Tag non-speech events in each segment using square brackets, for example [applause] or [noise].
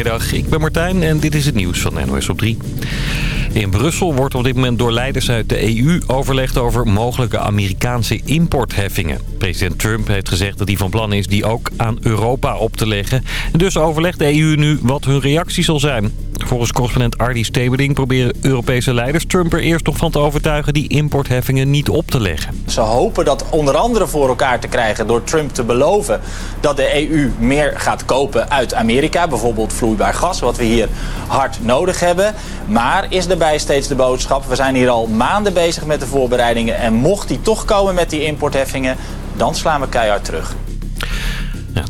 Goedemiddag, ik ben Martijn en dit is het nieuws van NOS op 3. In Brussel wordt op dit moment door leiders uit de EU overlegd over mogelijke Amerikaanse importheffingen. President Trump heeft gezegd dat hij van plan is die ook aan Europa op te leggen. En dus overlegt de EU nu wat hun reactie zal zijn. Volgens correspondent Ardy Stebeling proberen Europese leiders Trump er eerst nog van te overtuigen die importheffingen niet op te leggen. Ze hopen dat onder andere voor elkaar te krijgen door Trump te beloven dat de EU meer gaat kopen uit Amerika. Bijvoorbeeld vloeibaar gas, wat we hier hard nodig hebben. Maar is daarbij steeds de boodschap, we zijn hier al maanden bezig met de voorbereidingen en mocht die toch komen met die importheffingen, dan slaan we keihard terug.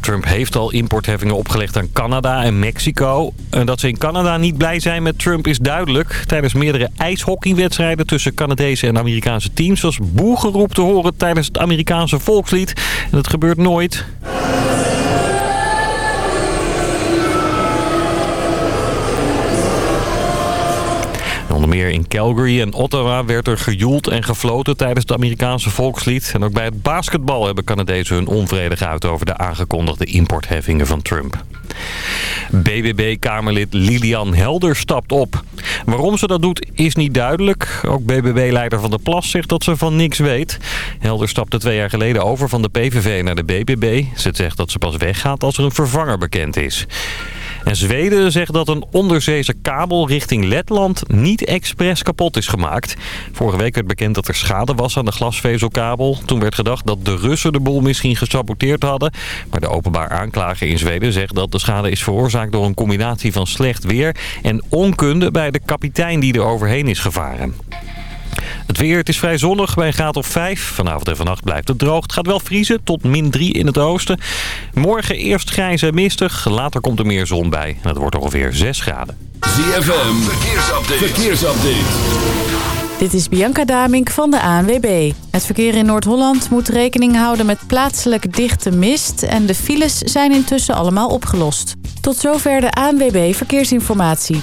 Trump heeft al importheffingen opgelegd aan Canada en Mexico. En dat ze in Canada niet blij zijn met Trump is duidelijk. Tijdens meerdere ijshockeywedstrijden tussen Canadese en Amerikaanse teams... was boegeroep te horen tijdens het Amerikaanse volkslied. Dat gebeurt nooit. Onder meer in Calgary en Ottawa werd er gejoeld en gefloten tijdens het Amerikaanse volkslied. En ook bij het basketbal hebben Canadezen hun onvrede geuit over de aangekondigde importheffingen van Trump. BBB-kamerlid Lilian Helder stapt op. Waarom ze dat doet is niet duidelijk. Ook BBB-leider Van der Plas zegt dat ze van niks weet. Helder stapte twee jaar geleden over van de PVV naar de BBB. Ze zegt dat ze pas weggaat als er een vervanger bekend is. En Zweden zegt dat een onderzeese kabel richting Letland niet expres kapot is gemaakt. Vorige week werd bekend dat er schade was aan de glasvezelkabel. Toen werd gedacht dat de Russen de boel misschien gesaboteerd hadden. Maar de openbaar aanklager in Zweden zegt dat de schade is veroorzaakt door een combinatie van slecht weer en onkunde bij de kapitein die er overheen is gevaren. Het weer, het is vrij zonnig bij een graad of 5. Vanavond en vannacht blijft het droog. Het gaat wel vriezen tot min 3 in het oosten. Morgen eerst grijs en mistig. Later komt er meer zon bij. En het wordt ongeveer 6 graden. ZFM, verkeersupdate. verkeersupdate. Dit is Bianca Damink van de ANWB. Het verkeer in Noord-Holland moet rekening houden met plaatselijk dichte mist... en de files zijn intussen allemaal opgelost. Tot zover de ANWB Verkeersinformatie.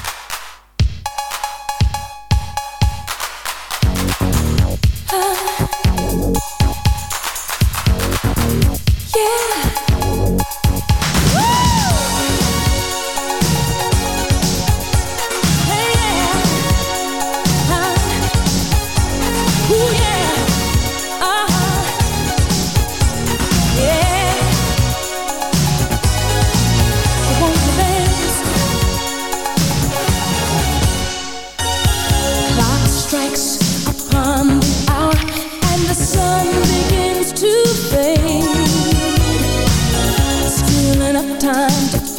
enough time to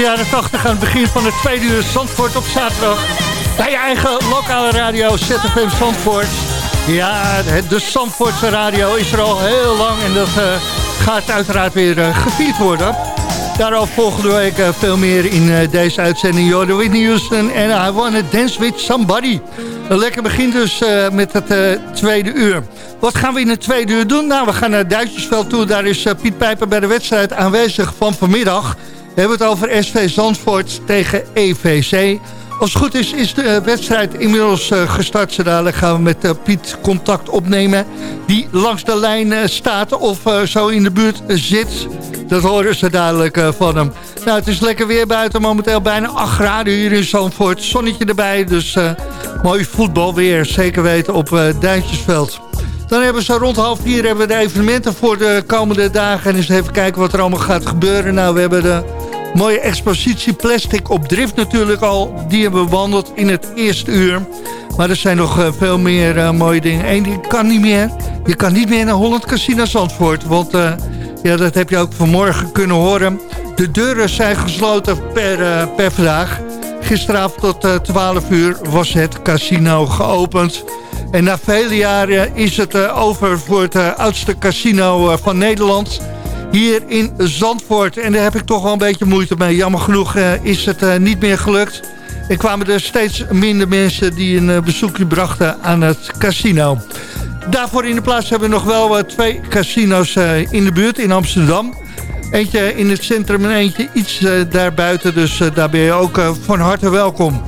de jaren 80 aan het begin van het tweede uur Zandvoort op zaterdag. Bij je eigen lokale radio ZFM Zandvoort. Ja, de Zandvoortse radio is er al heel lang en dat uh, gaat uiteraard weer uh, gevierd worden. Daarover volgende week uh, veel meer in deze uitzending. Jordan Whitney Houston en I Wanna Dance With Somebody. Een lekker begin dus met het tweede uur. Wat gaan we in het tweede uur doen? Nou, we gaan naar Duitsersveld toe. Daar is Piet Pijper bij de wedstrijd aanwezig van vanmiddag. We hebben het over SV Zandvoort tegen EVC. Als het goed is, is de wedstrijd inmiddels uh, gestart. Zodat gaan we met uh, Piet contact opnemen. Die langs de lijn uh, staat of zo in de buurt zit. Dat horen ze dadelijk van hem. Nou, het is lekker weer buiten. Momenteel bijna 8 graden hier in Zandvoort. Zonnetje erbij, dus mooi voetbalweer. Zeker weten op uh, Duintjesveld. Dan hebben ze rond half vier hebben we de evenementen voor de komende dagen. En eens even kijken wat er allemaal gaat gebeuren. Nou, we hebben de mooie expositie Plastic op Drift natuurlijk al. Die hebben we bewandeld in het eerste uur. Maar er zijn nog uh, veel meer uh, mooie dingen. Eén ding kan niet meer. Je kan niet meer naar Holland Casino Zandvoort. Want uh, ja, dat heb je ook vanmorgen kunnen horen. De deuren zijn gesloten per, per vandaag. Gisteravond tot 12 uur was het casino geopend. En na vele jaren is het over voor het oudste casino van Nederland hier in Zandvoort. En daar heb ik toch wel een beetje moeite mee. Jammer genoeg uh, is het uh, niet meer gelukt. Er kwamen er steeds minder mensen die een uh, bezoekje brachten aan het casino. Daarvoor in de plaats hebben we nog wel twee casino's in de buurt in Amsterdam. Eentje in het centrum en eentje iets daarbuiten. Dus daar ben je ook van harte welkom.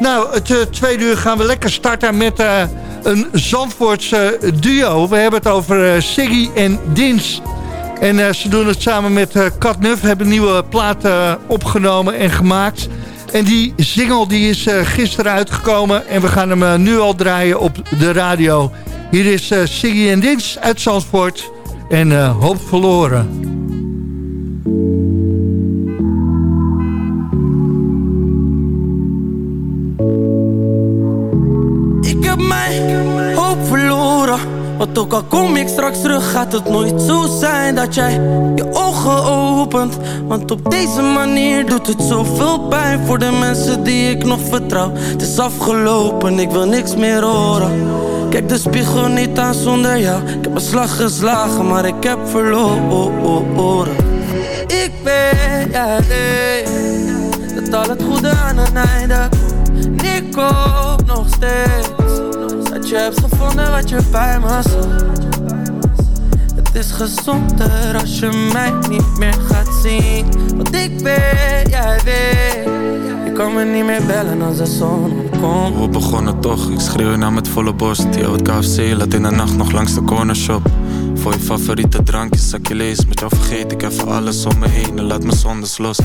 Nou, het tweede uur gaan we lekker starten met een Zandvoortse duo. We hebben het over Siggy en Dins. En uh, ze doen het samen met uh, Kat Nuff. Hebben nieuwe plaat uh, opgenomen en gemaakt. En die single die is gisteren uitgekomen. En we gaan hem nu al draaien op de radio. Hier is Siggy en Dins uit Zandvoort. En Hoop Verloren. Want ook al kom ik straks terug, gaat het nooit zo zijn dat jij je ogen opent. Want op deze manier doet het zoveel pijn voor de mensen die ik nog vertrouw. Het is afgelopen, ik wil niks meer horen. Kijk de spiegel niet aan zonder jou. Ik heb een slag geslagen, maar ik heb verloren. Ik weet, weet, dat al het goede aan een einde komt. Ik hoop nog steeds je hebt gevonden wat je bij zocht Het is gezonder als je mij niet meer gaat zien. Want ik weet, jij weet Je kan me niet meer bellen als de zon opkomt. We begonnen toch, ik schreeuw naar met volle borst. Die het KFC laat in de nacht nog langs de cornershop voor je favoriete drankjes, zakje lees Met jou vergeet ik even alles om me heen. En laat me zondes los.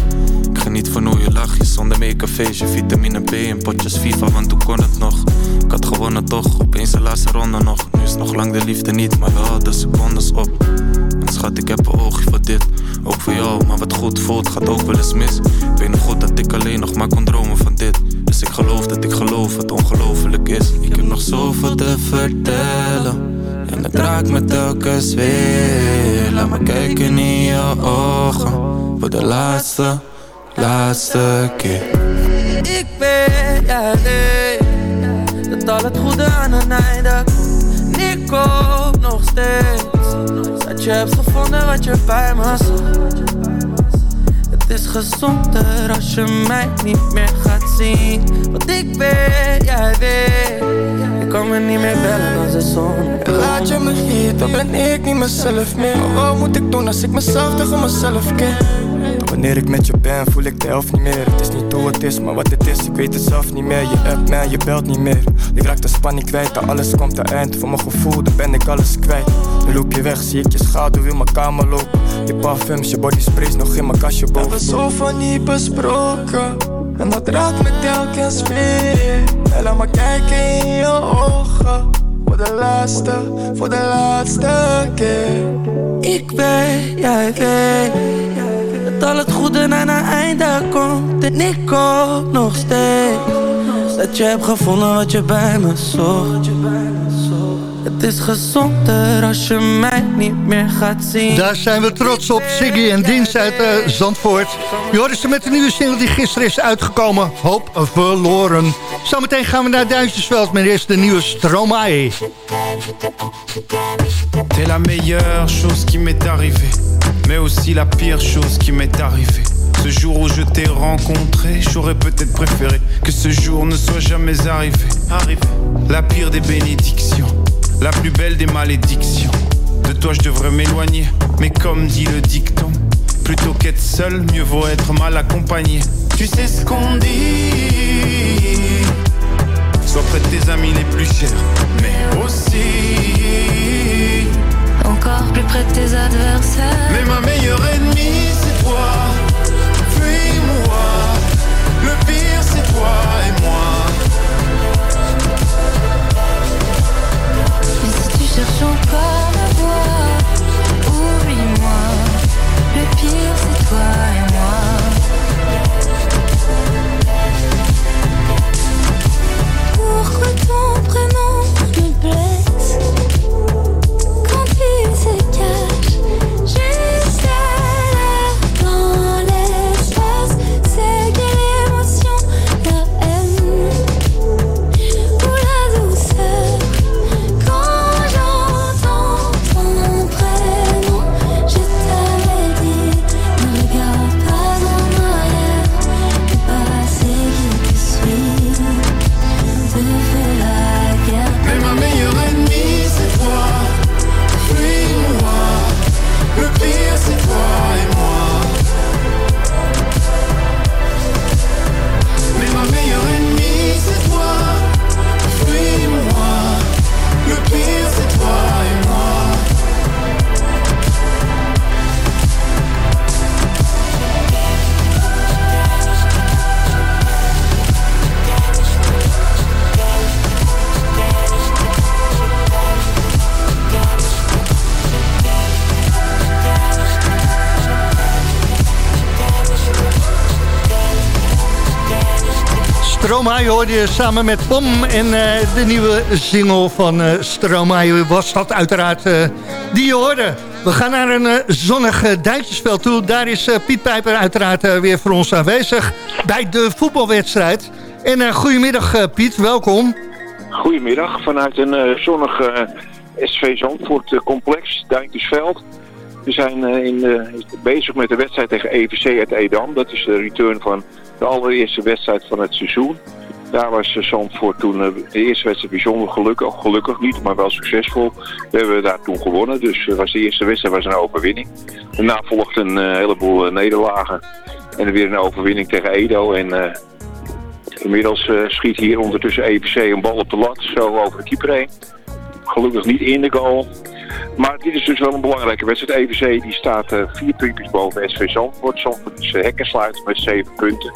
Ik geniet van hoe je lacht, je zonder make-up feestje Vitamine B en potjes FIFA, want hoe kon het nog? Ik had gewonnen toch, opeens de laatste ronde nog. Nu is nog lang de liefde niet, maar wel de secondes op. En schat, ik heb een oogje voor dit Ook voor jou, maar wat goed voelt gaat ook wel eens mis. Ik weet nog goed dat ik alleen nog maar kon dromen van dit. Dus ik geloof dat ik geloof wat ongelooflijk is. Ik heb nog zoveel te vertellen en het raakt me telkens weer. Laat me kijken in je ogen. Voor de laatste, laatste keer. Ik weet, jij weet Dat al het goede aan een einde komt. Nog steeds Dat je hebt gevonden wat je bij me het is gezonder als je mij niet meer gaat zien. Want ik weet, jij weet kan me niet meer bellen als de zon Laat je me hier, dan ben ik niet mezelf meer Maar wat moet ik doen als ik mezelf tegen mezelf ken? Wanneer ik met je ben, voel ik de helft niet meer. Het is niet hoe het is, maar wat het is, ik weet het zelf niet meer. Je appt mij, je belt niet meer. Ik raak de spanning kwijt, dan alles komt te eind. Voor mijn gevoel, dan ben ik alles kwijt. Nu loop je weg, zie ik je schaduw in mijn kamer lopen. Je parfums, je body sprays nog in mijn kastje boven. We hebben zoveel niet besproken. En dat raakt me telkens weer. En laat me kijken in je ogen. Voor de laatste, voor de laatste keer. Ik weet, jij weet dat al het goede naar een einde komt En ik hoop nog steeds Dat je hebt gevonden wat je bij me zocht Het is gezonder als je mij niet meer gaat zien. Daar zijn we trots op, Siggy en Dienst uit uh, Zandvoort. Ze met de nieuwe single die gisteren is uitgekomen. Hoop verloren. Zometeen gaan we naar Duintjesveld met eerst de nieuwe Stromae. T'es la meilleure chose qui m'est arrivée, mais aussi la pire chose qui m'est arrivée. Ce jour où je t'ai rencontré, j'aurais peut-être préféré que ce jour ne soit jamais arrivé. Arrivé. La pire des bénédictions, la plus belle des malédictions. De toi je devrais m'éloigner, mais comme dit le dicton, plutôt qu'être seul, mieux vaut être mal accompagné. Tu sais ce qu'on dit Sois près de tes amis les plus chers, mais aussi encore plus près de tes adversaires. Mais ma meilleure ennemie, Hoorde je samen met Pom en uh, de nieuwe single van uh, was dat uiteraard uh, die je hoorde. We gaan naar een zonnig Duintjesveld toe. Daar is Piet Pijper uiteraard weer voor ons aanwezig bij de voetbalwedstrijd. En goedemiddag Piet, welkom. Goedemiddag vanuit een zonnig SV Zandvoort complex, Duintjesveld. We zijn in, bezig met de wedstrijd tegen EVC uit Edam. Dat is de return van de allereerste wedstrijd van het seizoen. Daar was uh, Zandvoort toen uh, de eerste wedstrijd bijzonder gelukkig. Gelukkig niet, maar wel succesvol. We hebben daar toen gewonnen. Dus was de eerste wedstrijd was een overwinning. Daarna volgde een uh, heleboel nederlagen. En weer een overwinning tegen Edo. En inmiddels schiet hier ondertussen EVC een bal op de lat. Zo over de keeper heen. Gelukkig niet in de goal. Maar dit is dus wel een belangrijke wedstrijd. EVC die staat uh, vier puntjes boven SV Zandvoort. Zandvoort is uh, hekkensluit met zeven punten.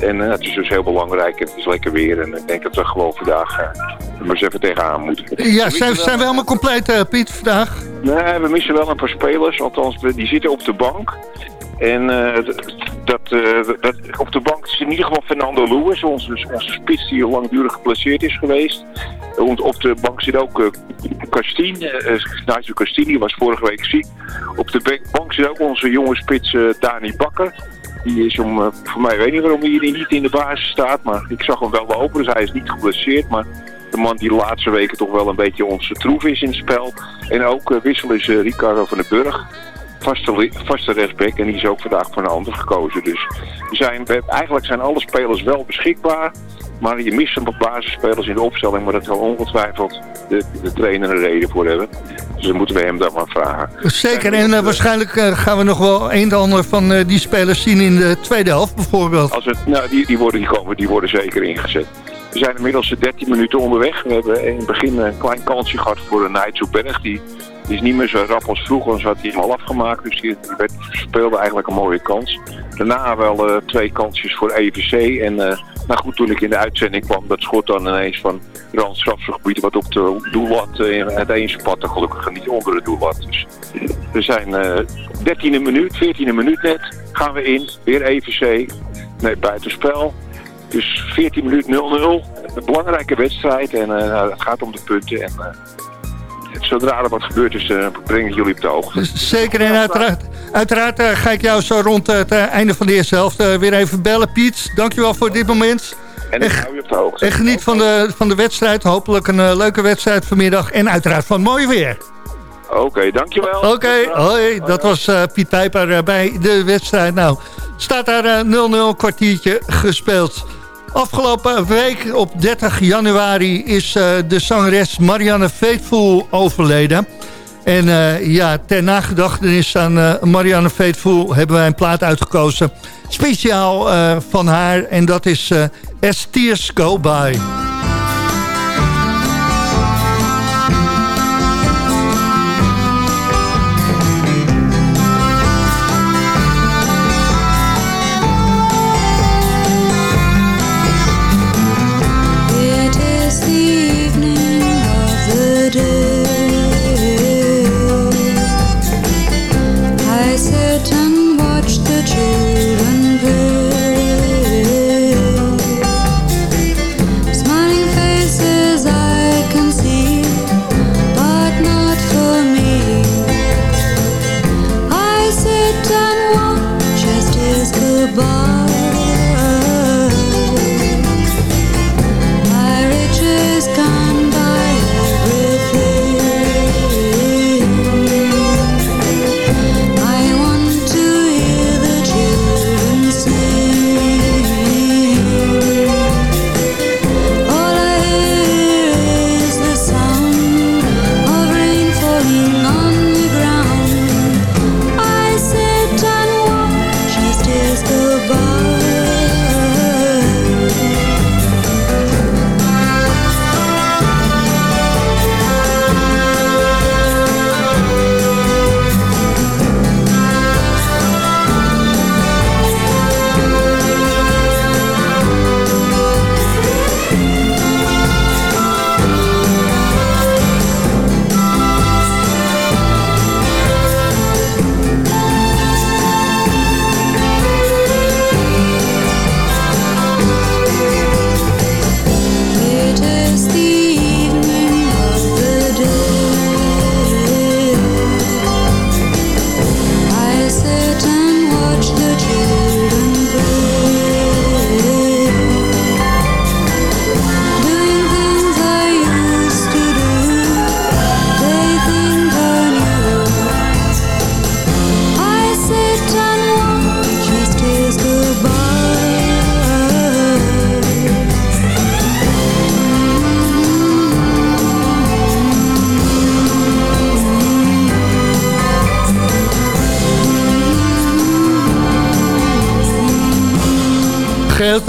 En uh, het is dus heel belangrijk. Het is lekker weer. En ik denk dat we gewoon vandaag uh, maar eens even tegenaan moeten. Ja, zijn, zijn we helemaal compleet, Piet, vandaag? Nee, we missen wel een paar spelers. Althans, die zitten op de bank. En uh, dat, uh, dat, op de bank is in ieder geval Fernando Lewis, onze, onze spits die langdurig geplaceerd is geweest. Op de bank zit ook Castien, uh, Nigel Castien, die was vorige week ziek. Op de bank zit ook onze jonge spits Dani Bakker. Die is om, voor mij weet niet waarom hij niet in de basis staat, maar ik zag hem wel lopen, dus hij is niet geblesseerd. Maar de man die de laatste weken toch wel een beetje onze troef is in het spel. En ook wissel is Ricardo van den Burg vaste, vaste rechtsback en die is ook vandaag voor een ander gekozen. Dus zijn, we, eigenlijk zijn alle spelers wel beschikbaar, maar je mist een paar basisspelers in de opstelling, maar dat zal ongetwijfeld de, de trainer een reden voor hebben. Dus dan moeten we hem dan maar vragen. Zeker, en uh, waarschijnlijk uh, gaan we nog wel een en ander van uh, die spelers zien in de tweede helft bijvoorbeeld. Als het, nou, die, die, worden, die, komen, die worden zeker ingezet. We zijn inmiddels 13 minuten onderweg. We hebben in het begin een klein kansje gehad voor de Nijtsoeberg. Die die is niet meer zo rap als vroeger, anders had hij hem al afgemaakt. Dus die werd, speelde eigenlijk een mooie kans. Daarna wel uh, twee kansjes voor EVC. En uh, nou goed, toen ik in de uitzending kwam, dat schot dan ineens van Rand Strafselgebied wat op de doellat uh, het eens spatte. Gelukkig niet onder de doellat. Dus we zijn 13e minuut, 14e minuut net. Gaan we in, weer EVC. Nee, buitenspel. Dus 14 minuut 0-0. Een belangrijke wedstrijd en het gaat om de punten. En, zodra er wat gebeurd is, uh, breng ik jullie op de hoogte. Zeker en uiteraard, uiteraard uh, ga ik jou zo rond het uh, einde van de eerste helft weer even bellen. Piet, dankjewel voor dit moment. En ik hou je op de hoogte. En geniet van de, van de wedstrijd. Hopelijk een leuke wedstrijd vanmiddag. En uiteraard van mooi weer. Oké, okay, dankjewel. Oké, okay, hoi. Dat was Piet Pijper bij de wedstrijd. Nou, staat daar 0-0 kwartiertje gespeeld. Afgelopen week op 30 januari is uh, de zangeres Marianne Faithful overleden. En uh, ja, ter nagedachtenis aan uh, Marianne Faithful hebben wij een plaat uitgekozen. Speciaal van haar en dat is As Tears Go By.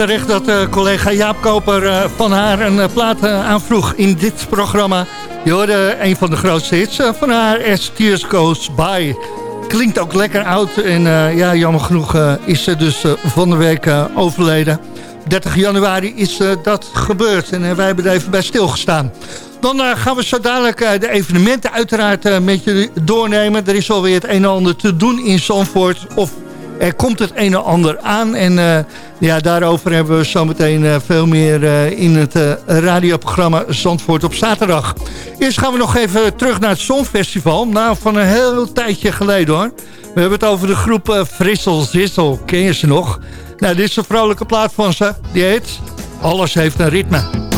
Dat uh, collega Jaap Koper uh, van haar een uh, plaat aanvroeg in dit programma. Je hoorde een van de grootste hits van haar, As Tears Goes By. Klinkt ook lekker oud en ja, jammer genoeg is ze dus van de week overleden. 30 januari is dat gebeurd en wij hebben er even bij stilgestaan. Dan gaan we zo dadelijk de evenementen uiteraard met je doornemen. Er is alweer het een en ander te doen in Zandvoort of er komt het een en ander aan. En uh, ja, daarover hebben we zometeen uh, veel meer uh, in het radioprogramma Zandvoort op zaterdag. Eerst gaan we nog even terug naar het Songfestival. Nou, van een heel tijdje geleden hoor. We hebben het over de groep Frissel Zissel. Ken je ze nog? Nou, dit is een vrolijke plaat van ze. Die heet Alles heeft een ritme.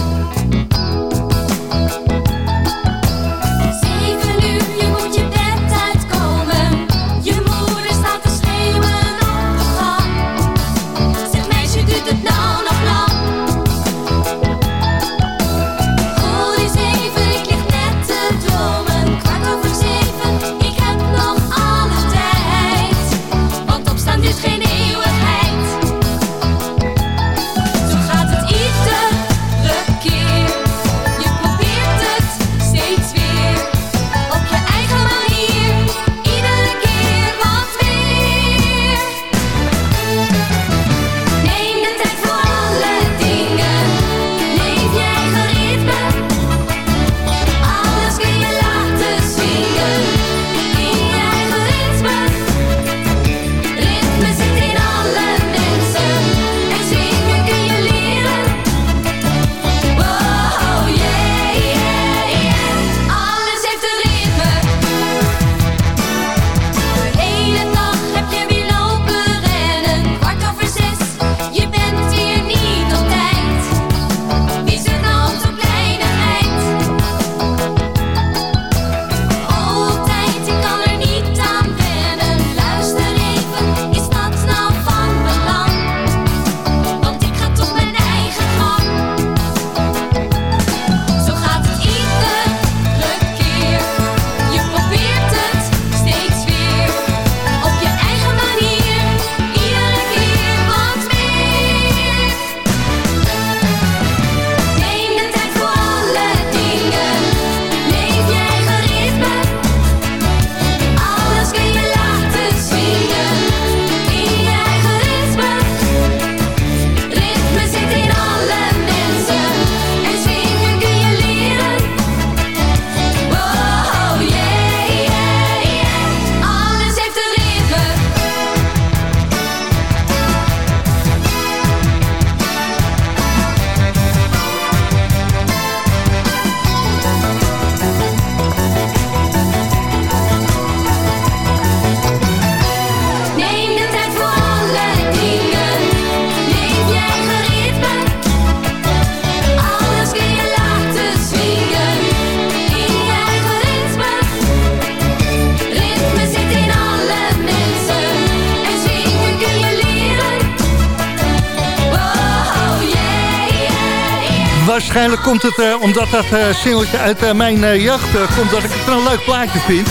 Uh, omdat dat uh, singeltje uit uh, mijn jeugd komt... dat ik het een leuk plaatje vind.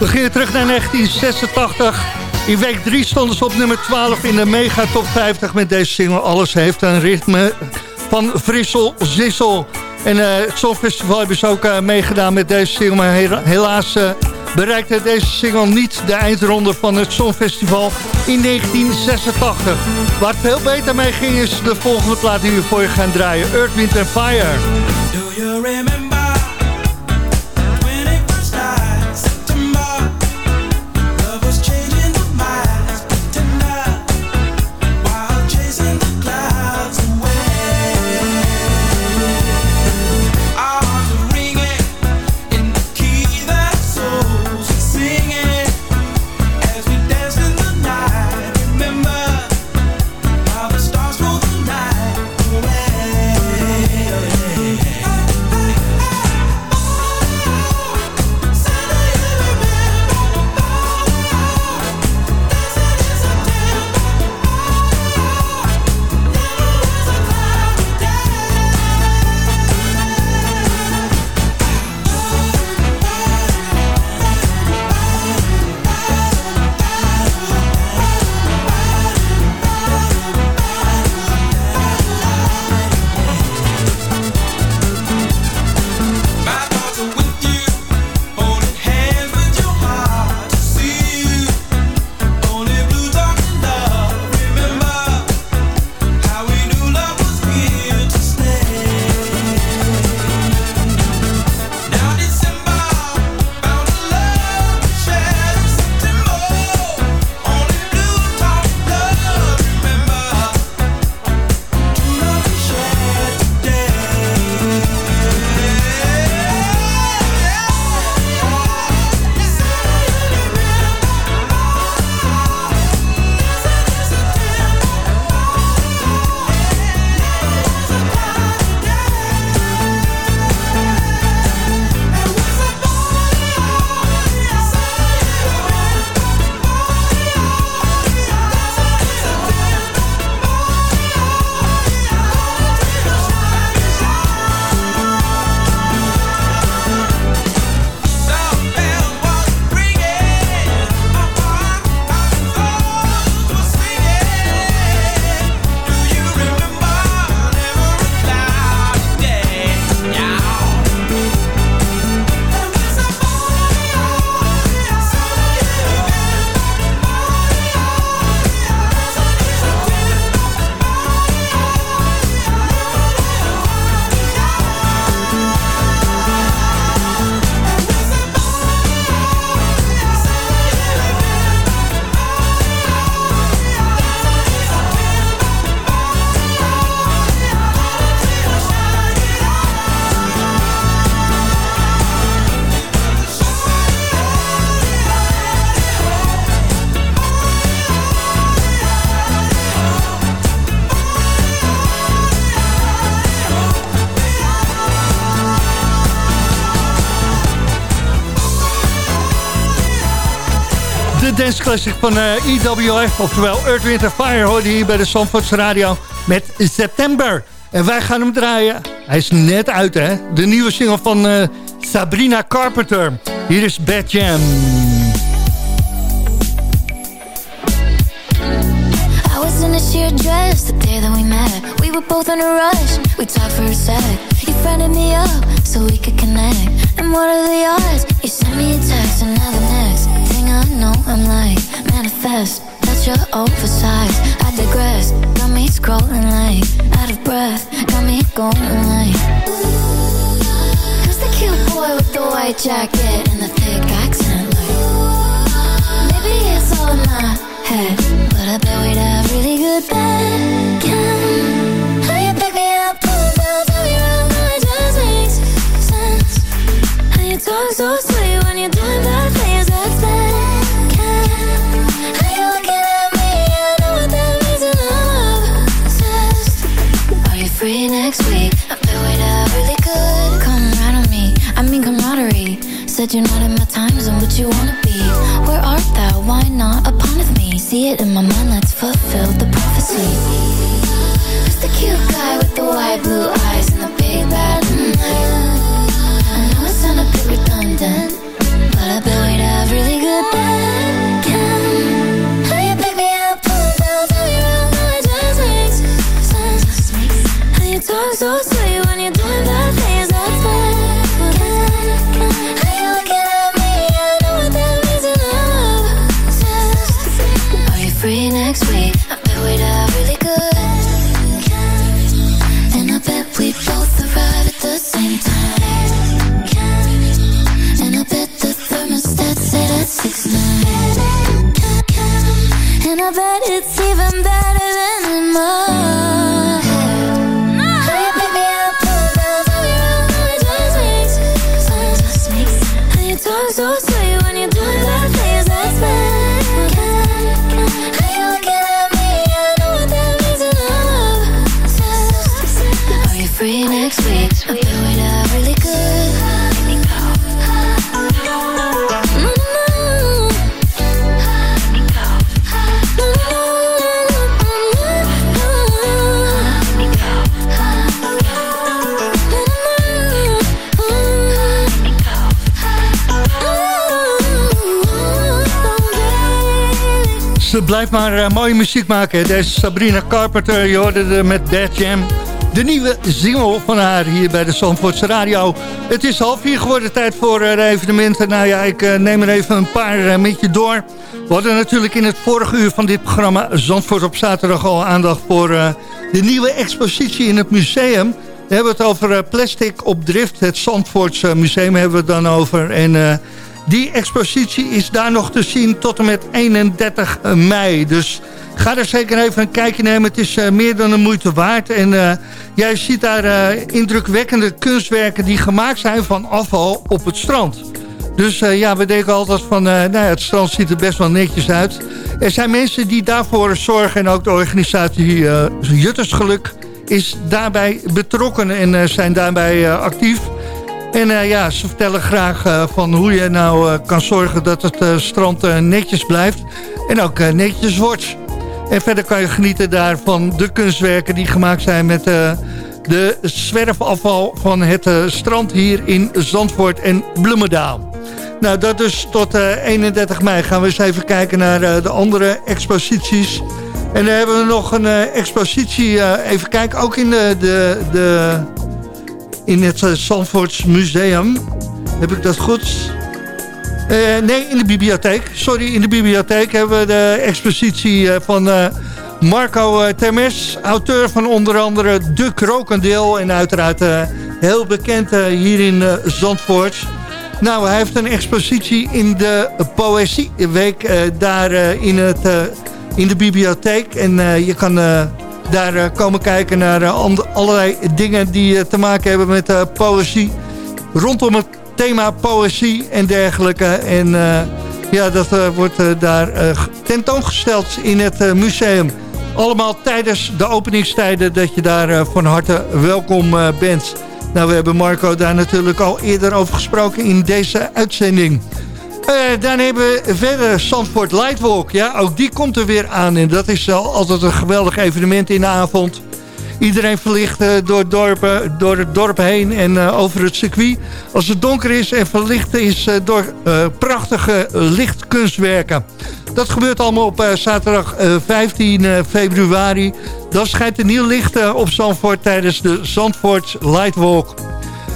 We gingen terug naar 1986. In week 3 stonden ze op nummer 12 in de mega top 50 met deze single. Alles heeft een ritme van Frissel Zissel. En het Songfestival hebben ze ook meegedaan met deze single. Maar helaas bereikte deze single niet de eindronde van het Songfestival in 1986. Waar het veel beter mee ging is de volgende plaat die we voor je gaan draaien. Earth, Wind Fire. Classic van uh, eh, EWF, oftewel Earth, Wind Fire, hoorde hier bij de Zandvoorts Radio met September. En wij gaan hem draaien. Hij is net uit, hè? De nieuwe single van uh, Sabrina Carpenter. Hier is Bad Jam. I was in a sheer dress the day that we met. We were both in a rush. We talked for a sec. You friended me up so we could connect. And what are the odds? You sent me a text and now the next I know I'm like manifest That you're oversized I digress Got me scrolling like Out of breath Got me going like. Who's the cute boy with the white jacket And the thick accent like Maybe it's all in my head But I bet we'd you're not in blijft maar eh, mooie muziek maken. Deze Sabrina Carpenter, je hoorde met Bad Jam. De nieuwe single van haar hier bij de Zandvoortse Radio. Het is half vier geworden, tijd voor eh, de evenementen. Nou ja, ik eh, neem er even een paar met je door. We hadden natuurlijk in het vorige uur van dit programma... Zandvoort op zaterdag al aandacht voor de nieuwe expositie in het museum. We hebben het over plastic op drift. Het Zandvoortse museum hebben we het dan over. En die expositie is daar nog te zien tot en met 31 mei. Dus ga er zeker even een kijkje nemen. Het is eh, meer dan een moeite waard. En eh, jij ziet daar eh, indrukwekkende kunstwerken die gemaakt zijn van afval op het strand. Dus eh, ja, we denken altijd van, eh, nou ja, het strand ziet er best wel netjes uit. Er zijn mensen die daarvoor zorgen en ook de organisatie eh, Juttersgeluk is daarbij betrokken en eh, zijn daarbij eh, actief. En eh, ja, ze vertellen graag eh, van hoe je nou eh, kan zorgen dat het strand netjes blijft. En ook netjes wordt. En verder kan je genieten daar van de kunstwerken die gemaakt zijn met de zwerfafval van het strand hier in Zandvoort en Bloemendaal. Nou, dat dus tot eh, 31 mei gaan we eens even kijken naar de andere exposities. En dan hebben we nog een expositie, even kijken, ook in de, de, de in het uh, Zandvoorts Museum. Heb ik dat goed? Eh, nee, in de bibliotheek. Sorry, in de bibliotheek hebben we de expositie eh, van eh, Marco eh, Termes. Auteur van onder andere De Krokendeel. En uiteraard eh, heel bekend eh, hier in eh, Zandvoort. Nou, hij heeft een expositie in de Poëzieweek eh, daar eh, in, het, eh, in de bibliotheek. En eh, je kan eh, daar eh, komen kijken naar eh, allerlei dingen die eh, te maken hebben met poëzie. Rondom het thema poëzie en dergelijke. En ja, dat wordt daar tentoongesteld in het museum. Allemaal tijdens de openingstijden dat je daar van harte welkom bent. Nou, we hebben Marco daar natuurlijk al eerder over gesproken in deze uitzending. Eh, dan hebben we verder Zandvoort Lightwalk. Ja, ook die komt er weer aan. En dat is altijd een geweldig evenement in de avond. Iedereen verlicht eh, door, het dorp, door het dorp heen en eh, over het circuit. Als het donker is en verlicht is door prachtige lichtkunstwerken. Dat gebeurt allemaal op zaterdag eh, 15 eh, februari. Dan schijnt er nieuw licht op Zandvoort tijdens de Zandvoort Lightwalk.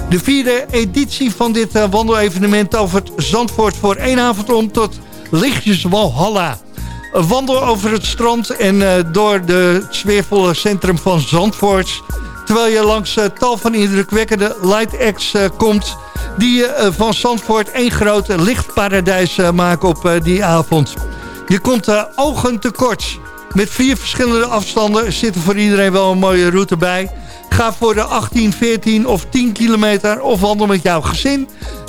De vierde editie van dit eh, wandelevenement over het Zandvoort voor één avond om tot Lichtjes Walhalla. Een wandel over het strand en eh, door de sfeervolle centrum van Zandvoort. Terwijl je langs eh, tal van indrukwekkende light acts komt... die eh, van Zandvoort één groot lichtparadijs maken op die avond. Je komt ogen tekort. Met vier verschillende afstanden zit er voor iedereen wel een mooie route bij. Ga voor de 18, 14 of 10 kilometer of wandel met jouw gezin.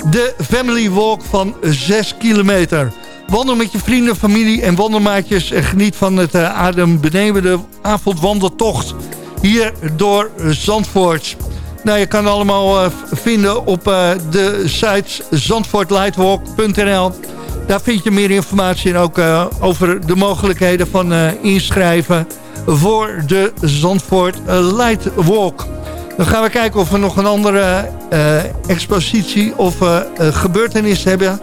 De Family Walk van 6 kilometer. Wandel met je vrienden, familie en wandelmaatjes... en geniet van het uh, adembenemende avondwandeltocht hier door Zandvoort. Nou, je kan allemaal uh, vinden op uh, de site zandvoortlightwalk.nl. Daar vind je meer informatie en ook over de mogelijkheden van inschrijven... voor de Zandvoort Lightwalk. Dan gaan we kijken of we nog een andere expositie of gebeurtenis hebben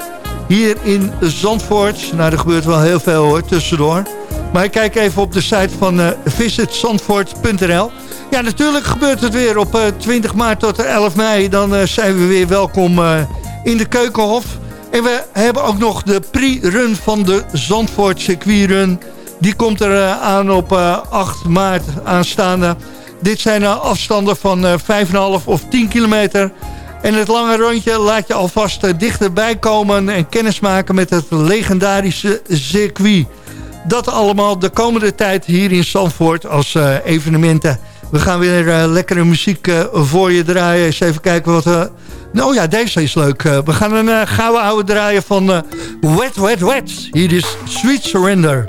hier in Zandvoort. Nou, er gebeurt wel heel veel hoor, tussendoor. Maar kijk even op de site van uh, visitzandvoort.nl. Ja, natuurlijk gebeurt het weer op uh, 20 maart tot 11 mei. Dan zijn we weer welkom in de Keukenhof. En we hebben ook nog de pre-run van de Zandvoort circuitrun. Die komt er uh, aan op 8 maart aanstaande. Dit zijn afstanden van 5,5 of 10 kilometer... En het lange rondje laat je alvast dichterbij komen en kennismaken met het legendarische circuit. Dat allemaal de komende tijd hier in Zandvoort als evenementen. We gaan weer lekkere muziek voor je draaien. Eens even kijken wat... we. nou ja, deze is leuk. we gaan een gouden oude draaien van Wet Wet Wet. Hier is Sweet Surrender.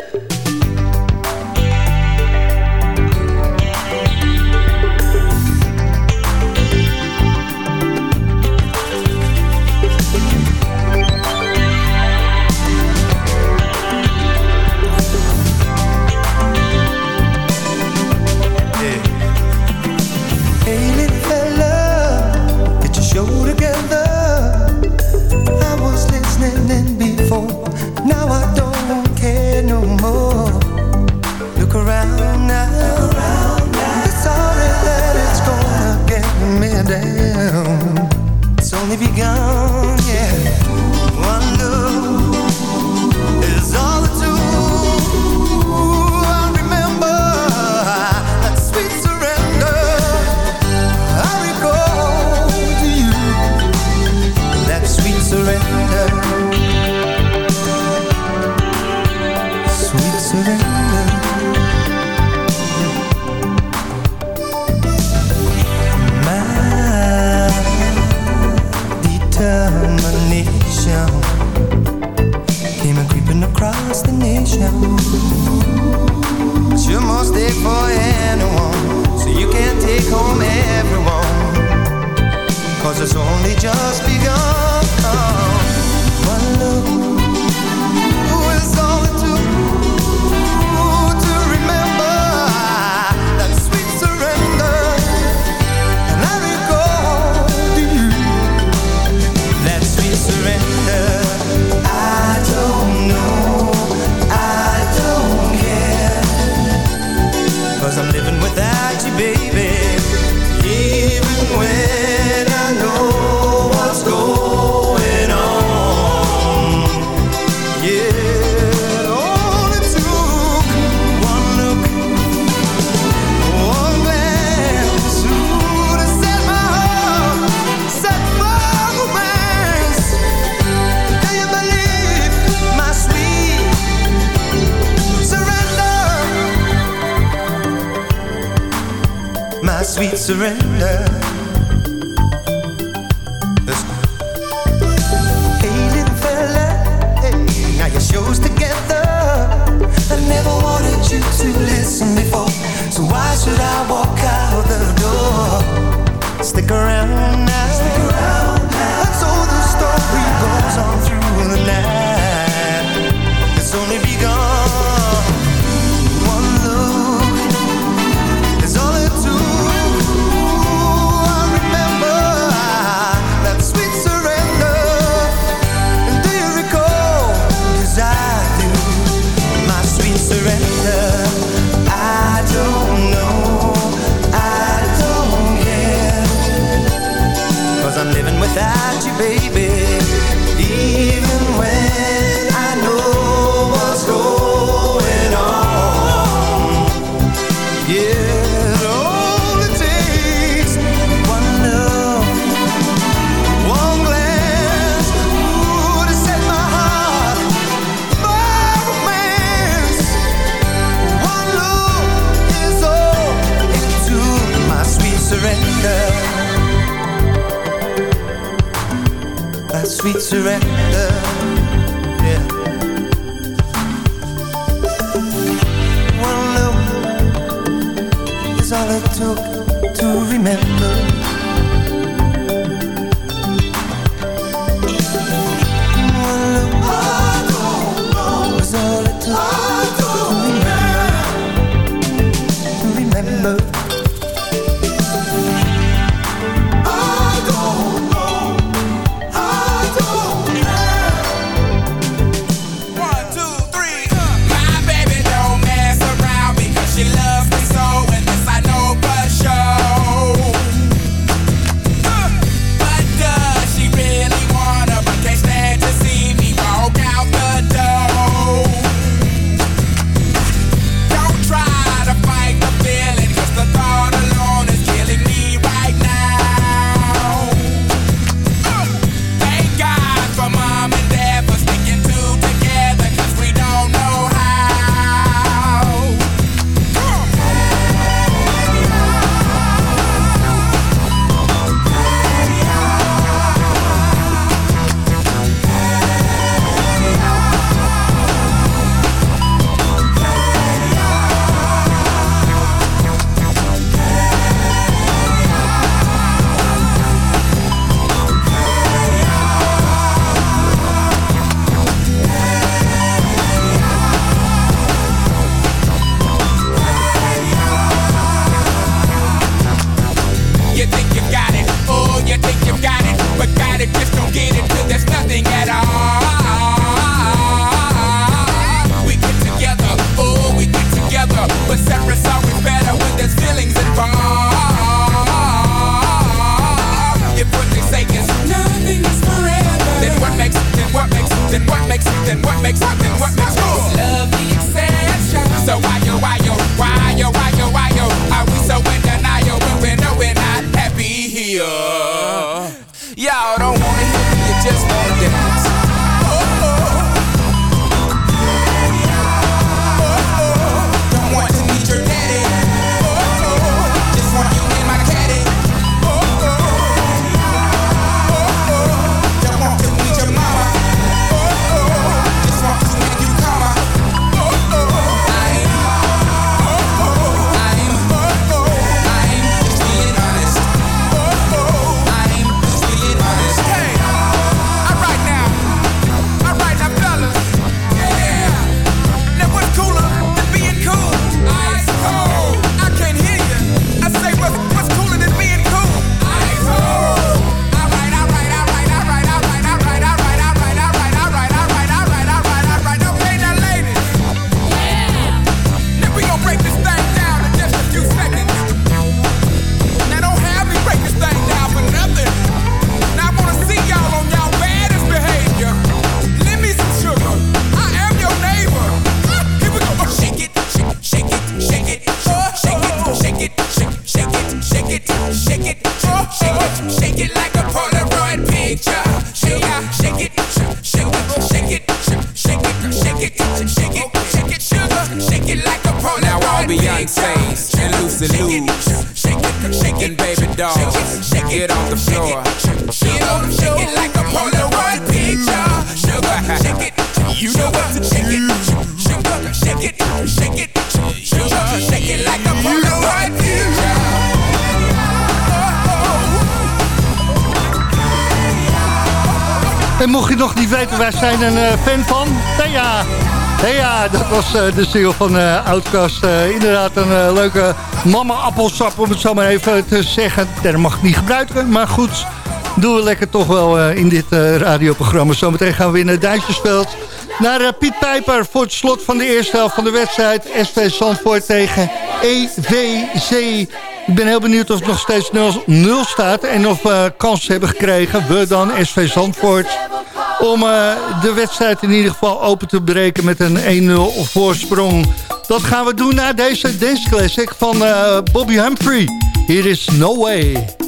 Ja, dat was eh, de ziel van eh, uh, Outcast. Eh, inderdaad, een leuke mama-appelsap, om het zo maar even te zeggen. Daar mag ik niet gebruiken, maar goed. Doen we lekker toch wel in dit radioprogramma. Zometeen gaan we weer naar Duitsersveld. Naar Piet Pijper voor het slot van de eerste helft van de wedstrijd. SV Zandvoort tegen EVC. Ik ben heel benieuwd of het nog steeds 0, 0 staat. En of we kansen hebben gekregen. We dan, SV Zandvoort om eh, de wedstrijd in ieder geval open te breken met een 1-0 voorsprong. Dat gaan we doen na deze dance classic van eh, Bobby Humphrey. Here is No Way.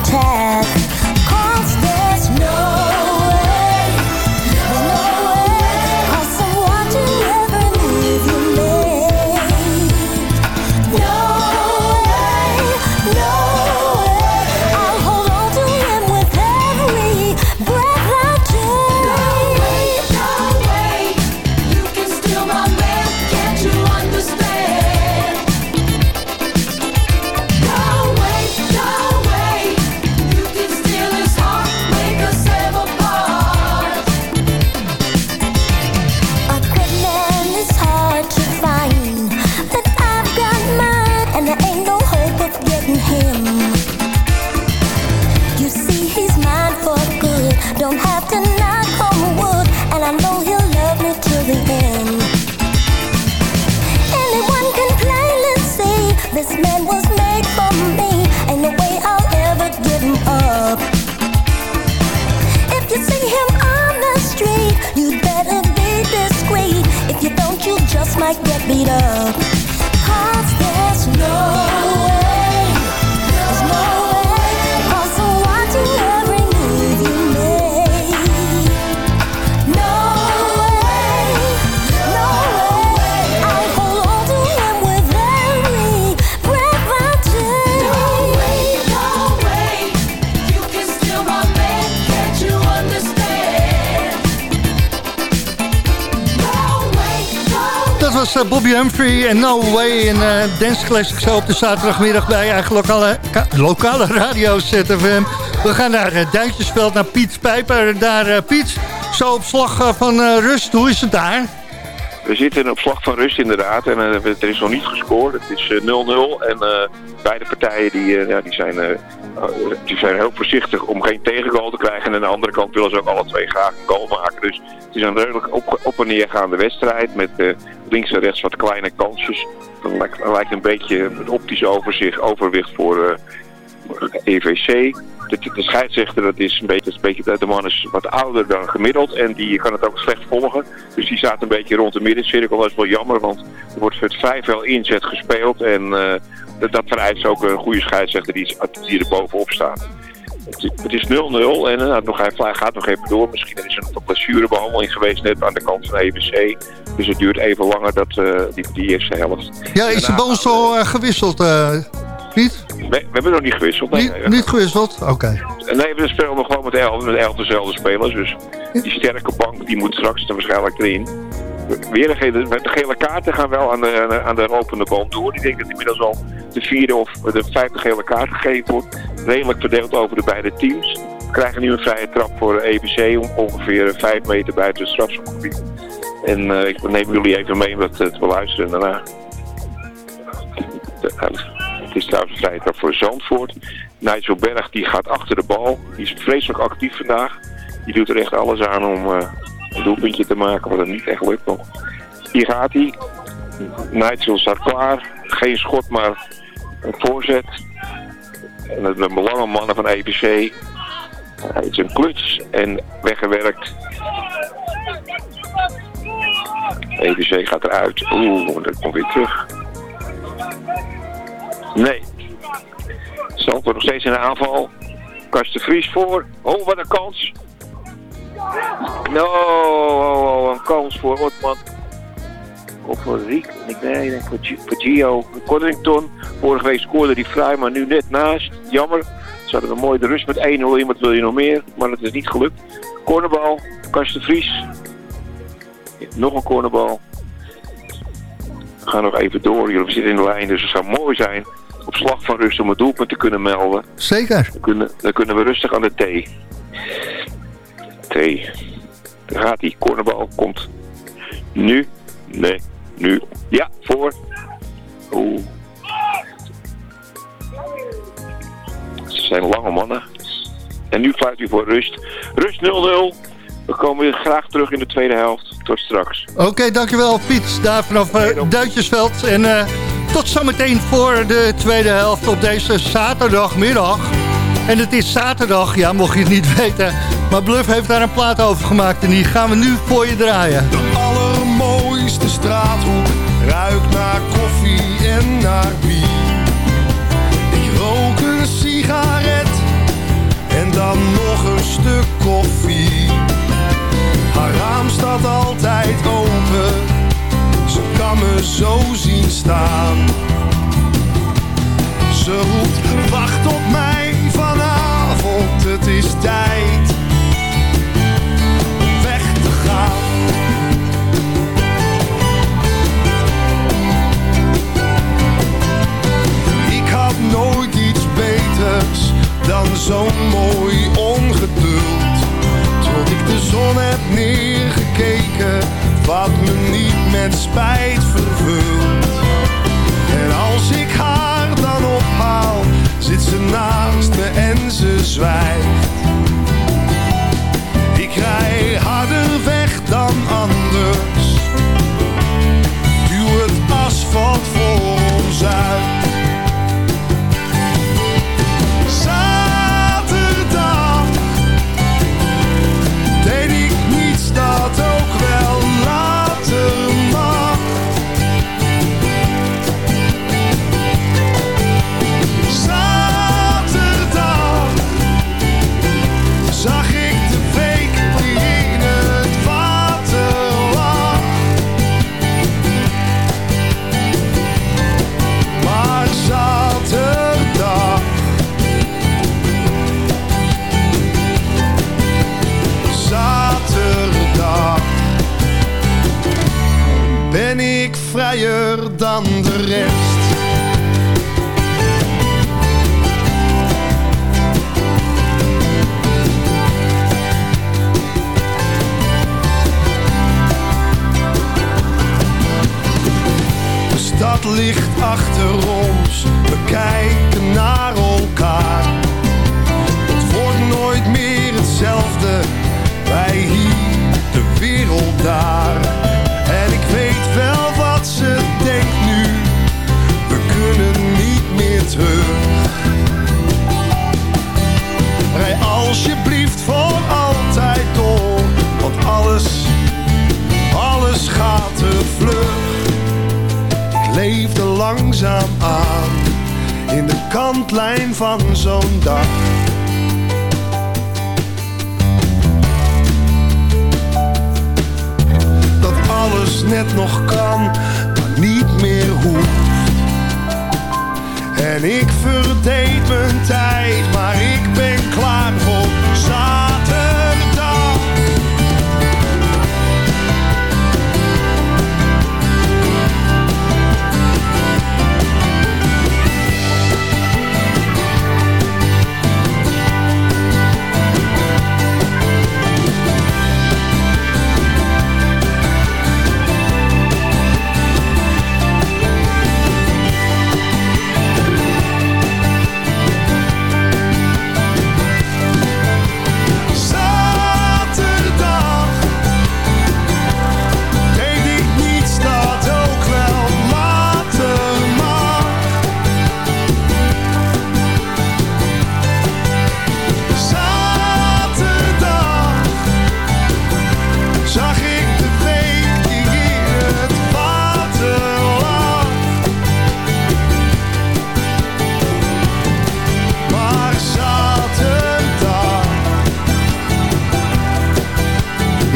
attack. like get beat up. Was eh, Bobby Humphrey en No Way. En uh, Dance Classic zo op de zaterdagmiddag bij eigen lokale, ka- lokale radio ZFM. We gaan naar uh, Duintjesveld, naar Piet Pijper. Daar, Piet, zo op slag van rust. Hoe is het daar? We zitten op slag van rust inderdaad en er is nog niet gescoord. Het is 0-0 en beide partijen die, ja, die, zijn, die zijn heel voorzichtig om geen tegengoal te krijgen. En aan de andere kant willen ze ook alle twee graag een goal maken. Dus het is een redelijk op, op en neergaande wedstrijd met uh, links en rechts wat kleine kansjes. Dan lijkt, lijkt een beetje een optisch overzicht, overwicht voor EVC. De, de scheidsrechter, dat is een beetje, een beetje, de man is wat ouder dan gemiddeld en die kan het ook slecht volgen. Dus die staat een beetje rond de middencirkel. Dat is wel jammer, want er wordt het vrij veel inzet gespeeld en uh, dat, dat vereist ook een goede scheidsrechter die, die er bovenop staat. Het, is 0-0 en uh, nog even, gaat nog even door. Misschien is er een blessurebehandeling geweest net aan de kant van de EBC. Dus het duurt even langer dat, uh, die, die eerste helft. Ja, is de bal zo gewisseld, Nee, we hebben nog niet gewisseld. Nee, niet, niet gewisseld? Oké. Okay. Nee, we spelen nog gewoon met elf, met elf dezelfde spelers. Dus die sterke bank die moet straks er waarschijnlijk erin. Weer de gele, de gele kaarten gaan wel aan de, aan de lopende band door. Ik denk dat inmiddels al de vierde of de vijfde gele kaart gegeven wordt. Redelijk verdeeld over de beide teams. We krijgen nu een vrije trap voor EBC om ongeveer vijf meter buiten het strafschopgebied. En uh, ik neem jullie even mee om dat te beluisteren daarna. De, het is trouwens trap voor Zandvoort. Nigel Berg die gaat achter de bal. Die is vreselijk actief vandaag. Die doet er echt alles aan om uh, een doelpuntje te maken, wat het niet echt lukt nog. Hier gaat hij. Nigel staat klaar. Geen schot, maar een voorzet. En de lange mannen van EPC. Hij is een kluts en weggewerkt. EPC gaat eruit. Oeh, dat komt weer terug. Nee. Zandvoort nog steeds in de aanval. Vries voor. Oh, wat een kans. No, oh, oh, een kans voor Otman. Of voor Riek. Ik nee, denk voor, voor Gio. Vorige week scoorde die vrij, maar nu net naast. Jammer. Ze hadden een mooie rust met 1-0 in. Wat wil je nog meer? Maar het is niet gelukt. Cornerbal. Vries. Nog een cornerbal. We gaan nog even door. Jullie zitten in de lijn, dus het zou mooi zijn op slag van rust om het doelpunt te kunnen melden. Zeker. Dan kunnen, dan kunnen we rustig aan de T. T. Daar gaat die cornerbal. Komt. Nu. Nee. Nu. Ja, voor. Oeh. Ze zijn lange mannen. En nu fluit hij voor rust. Rust 0-0. We komen weer graag terug in de tweede helft. Tot straks. Oké, okay, dankjewel Piet. Daar vanaf uh, Duitsersveld. En uh, tot zometeen voor de tweede helft op deze zaterdagmiddag. En het is zaterdag, ja, mocht je het niet [laughs] weten. Maar Bluff heeft daar een plaat over gemaakt. En die gaan we nu voor je draaien. De allermooiste straathoek ruikt naar koffie en naar bier. Ik rook een sigaret en dan nog een stuk koffie. Haar raam staat altijd open, ze kan me zo zien staan. Ze roept, wacht op mij vanavond, het is tijd om weg te gaan. Ik had nooit iets beters dan zo'n mooi ongeduld de zon heb neergekeken, wat me niet met spijt vervult. En als ik haar dan ophaal, zit ze naast me en ze zwijgt. Ik rij harder weg dan anders, duw het asfalt voor ons uit.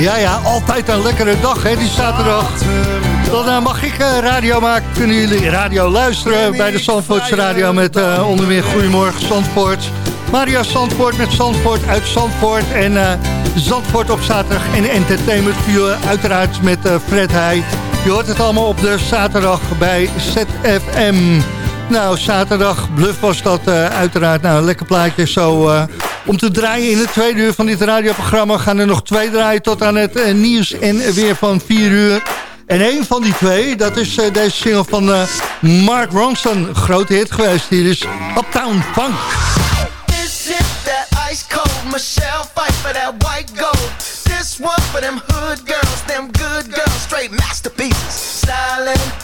Ja, ja, altijd een lekkere dag, hè, die zaterdag. Dan eh, mag ik eh, radio maken. Kunnen jullie radio luisteren bij de Zandvoortse Radio... met eh, onder meer Goedemorgen Zandvoort. Maria Zandvoort met Zandvoort uit Zandvoort. En Zandvoort op zaterdag en Entertainment View. Uiteraard met Fred Heij. Je hoort het allemaal op de zaterdag bij ZFM. Nou, zaterdag, Bluff was dat uiteraard. Nou, een lekker plaatje zo om te draaien in het tweede uur van dit radioprogramma. Gaan er nog twee draaien tot aan het eh, nieuws en weer van vier uur. En een van die twee, dat is eh, deze single van eh, Mark Ronson. Grote hit geweest. Hier is Uptown Funk. This it, that ice cold Michelle fight for that white gold. This one for them hood girls, them good girls, straight masterpieces. Stylin', wildin',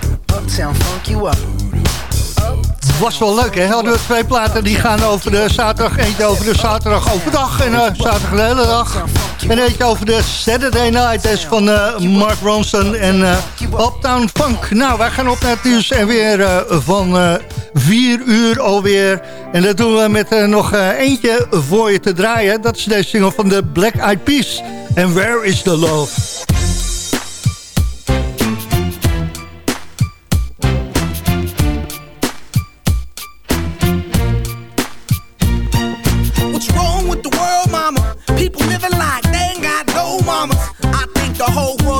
Uptown, funk you up. was wel leuk, hè? Hadden we twee platen die gaan over de zaterdag. Eentje over de zaterdag overdag en uh, zaterdag de hele dag. En eentje over de Saturday Night. Is van uh, Mark Ronson en uh, Uptown Funk. Nou, wij gaan op naar het en weer van vier uur alweer. En dat doen we met nog eentje voor je te draaien. Dat is deze single van de Black Eyed Peas. En Where is the Love? the whole